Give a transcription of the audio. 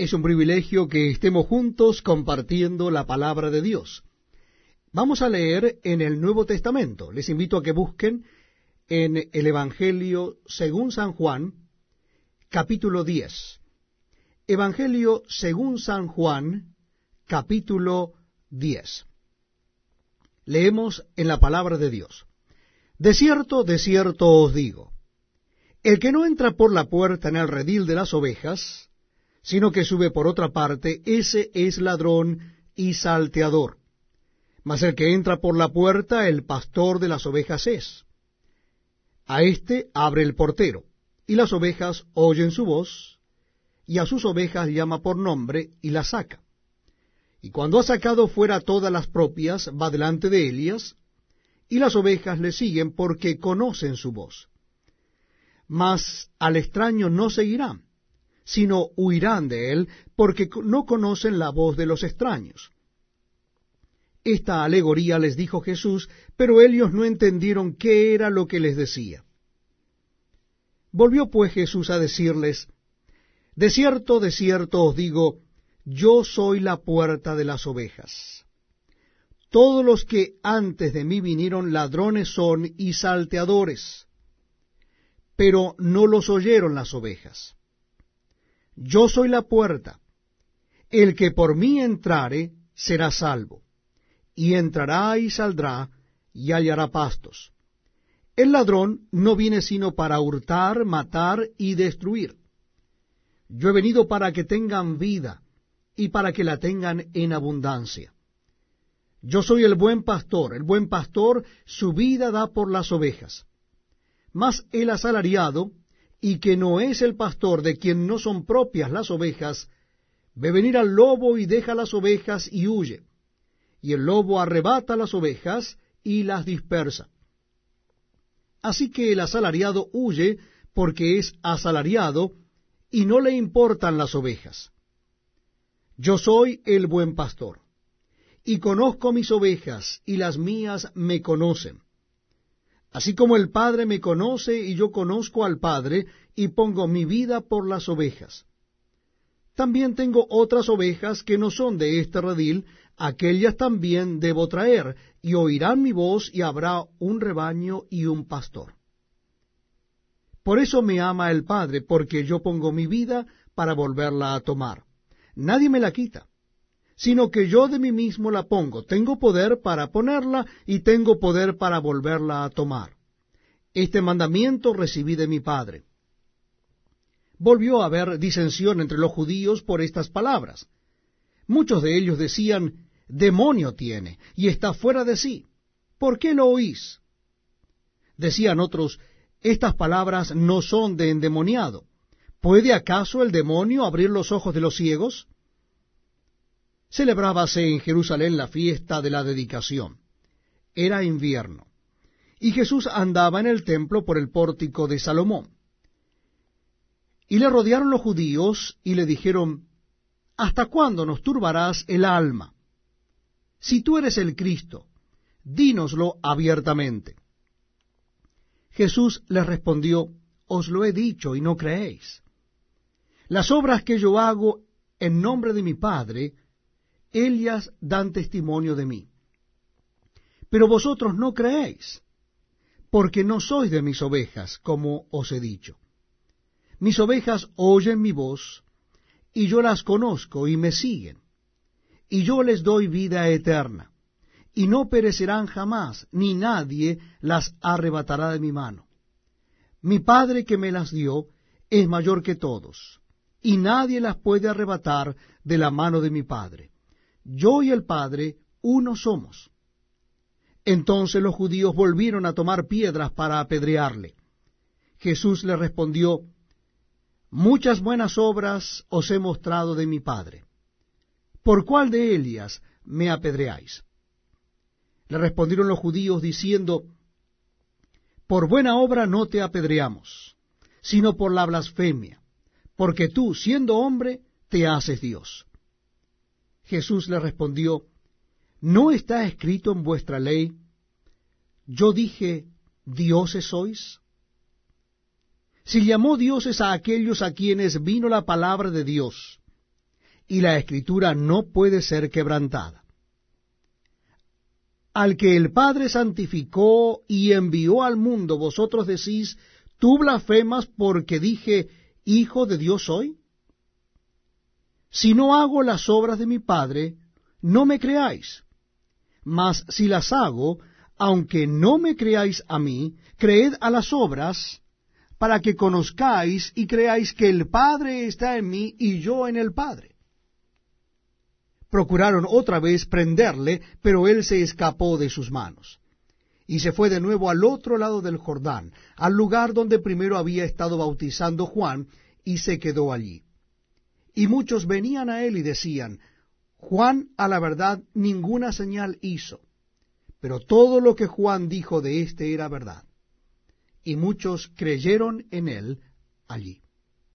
Es un privilegio que estemos juntos compartiendo la palabra de Dios. Vamos a leer en el Nuevo Testamento. Les invito a que busquen en el Evangelio según San Juan, capítulo 10. Evangelio según San Juan, capítulo 10. Leemos en la palabra de Dios. De cierto, de cierto os digo, el que no entra por la puerta en el redil de las ovejas, sino que sube por otra parte, ese es ladrón y salteador. Mas el que entra por la puerta, el pastor de las ovejas es. A éste abre el portero, y las ovejas oyen su voz, y a sus ovejas llama por nombre y las saca. Y cuando ha sacado fuera todas las propias, va delante de Elias, y las ovejas le siguen porque conocen su voz. Mas al extraño no seguirán sino huirán de él, porque no conocen la voz de los extraños. Esta alegoría les dijo Jesús, pero ellos no entendieron qué era lo que les decía. Volvió pues Jesús a decirles, De cierto, de cierto os digo, yo soy la puerta de las ovejas. Todos los que antes de mí vinieron ladrones son y salteadores, pero no los oyeron las ovejas. Yo soy la puerta. El que por mí entrare será salvo, y entrará y saldrá y hallará pastos. El ladrón no viene sino para hurtar, matar y destruir. Yo he venido para que tengan vida y para que la tengan en abundancia. Yo soy el buen pastor, el buen pastor su vida da por las ovejas. Mas el asalariado y que no es el pastor de quien no son propias las ovejas, ve venir al lobo y deja las ovejas y huye. Y el lobo arrebata las ovejas y las dispersa. Así que el asalariado huye porque es asalariado y no le importan las ovejas. Yo soy el buen pastor, y conozco mis ovejas, y las mías me conocen Así como el Padre me conoce y yo conozco al Padre, y pongo mi vida por las ovejas. También tengo otras ovejas que no son de este redil, aquellas también debo traer, y oirán mi voz, y habrá un rebaño y un pastor. Por eso me ama el Padre, porque yo pongo mi vida para volverla a tomar. Nadie me la quita, sino que yo de mí mismo la pongo. Tengo poder para ponerla y tengo poder para volverla a tomar. Este mandamiento recibí de mi Padre. Volvió a haber disensión entre los judíos por estas palabras. Muchos de ellos decían, demonio tiene, y está fuera de sí. ¿Por qué lo oís? Decían otros, estas palabras no son de endemoniado. ¿Puede acaso el demonio abrir los ojos de los ciegos? Celebrábase en Jerusalén la fiesta de la dedicación. Era invierno, y Jesús andaba en el templo por el pórtico de Salomón. Y le rodearon los judíos y le dijeron, ¿Hasta cuándo nos turbarás el alma? Si tú eres el Cristo, dínoslo abiertamente. Jesús les respondió, Os lo he dicho y no creéis. Las obras que yo hago en nombre de mi Padre, ellas dan testimonio de mí. Pero vosotros no creéis, porque no sois de mis ovejas, como os he dicho. Mis ovejas oyen mi voz, y yo las conozco y me siguen, y yo les doy vida eterna, y no perecerán jamás, ni nadie las arrebatará de mi mano. Mi Padre que me las dio es mayor que todos, y nadie las puede arrebatar de la mano de mi Padre yo y el Padre uno somos. Entonces los judíos volvieron a tomar piedras para apedrearle. Jesús le respondió, Muchas buenas obras os he mostrado de mi Padre. ¿Por cuál de ellas me apedreáis? Le respondieron los judíos diciendo, Por buena obra no te apedreamos, sino por la blasfemia, porque tú, siendo hombre, te haces Dios. Jesús le respondió, ¿no está escrito en vuestra ley, yo dije, dioses sois? Si llamó dioses a aquellos a quienes vino la palabra de Dios, y la escritura no puede ser quebrantada. Al que el Padre santificó y envió al mundo, vosotros decís, ¿tú blasfemas porque dije, Hijo de Dios soy? Si no hago las obras de mi Padre, no me creáis. Mas si las hago, aunque no me creáis a mí, creed a las obras, para que conozcáis y creáis que el Padre está en mí y yo en el Padre. Procuraron otra vez prenderle, pero él se escapó de sus manos. Y se fue de nuevo al otro lado del Jordán, al lugar donde primero había estado bautizando Juan, y se quedó allí. Y muchos venían a él y decían, Juan a la verdad ninguna señal hizo, pero todo lo que Juan dijo de éste era verdad y muchos creyeron en él allí.